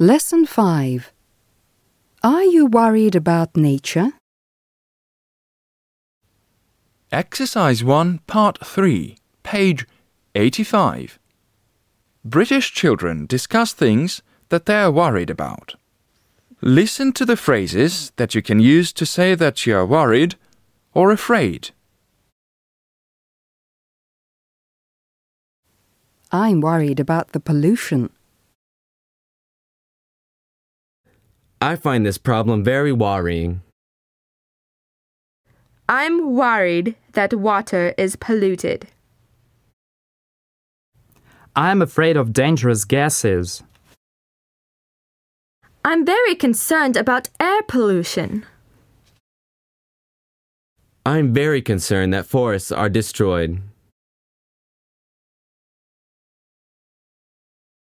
Lesson 5. Are you worried about nature? Exercise 1, Part 3, page 85. British children discuss things that they are worried about. Listen to the phrases that you can use to say that you are worried or afraid. I'm worried about the pollution. I find this problem very worrying. I'm worried that water is polluted. I'm afraid of dangerous gases. I'm very concerned about air pollution. I'm very concerned that forests are destroyed.